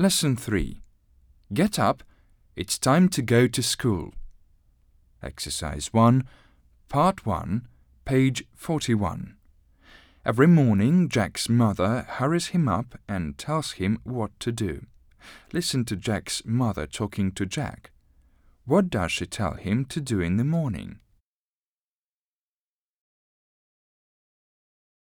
Lesson 3 Get up, it's time to go to school. Exercise 1, Part 1, page 41. Every morning Jack's mother hurries him up and tells him what to do. Listen to Jack's mother talking to Jack. What does she tell him to do in the morning?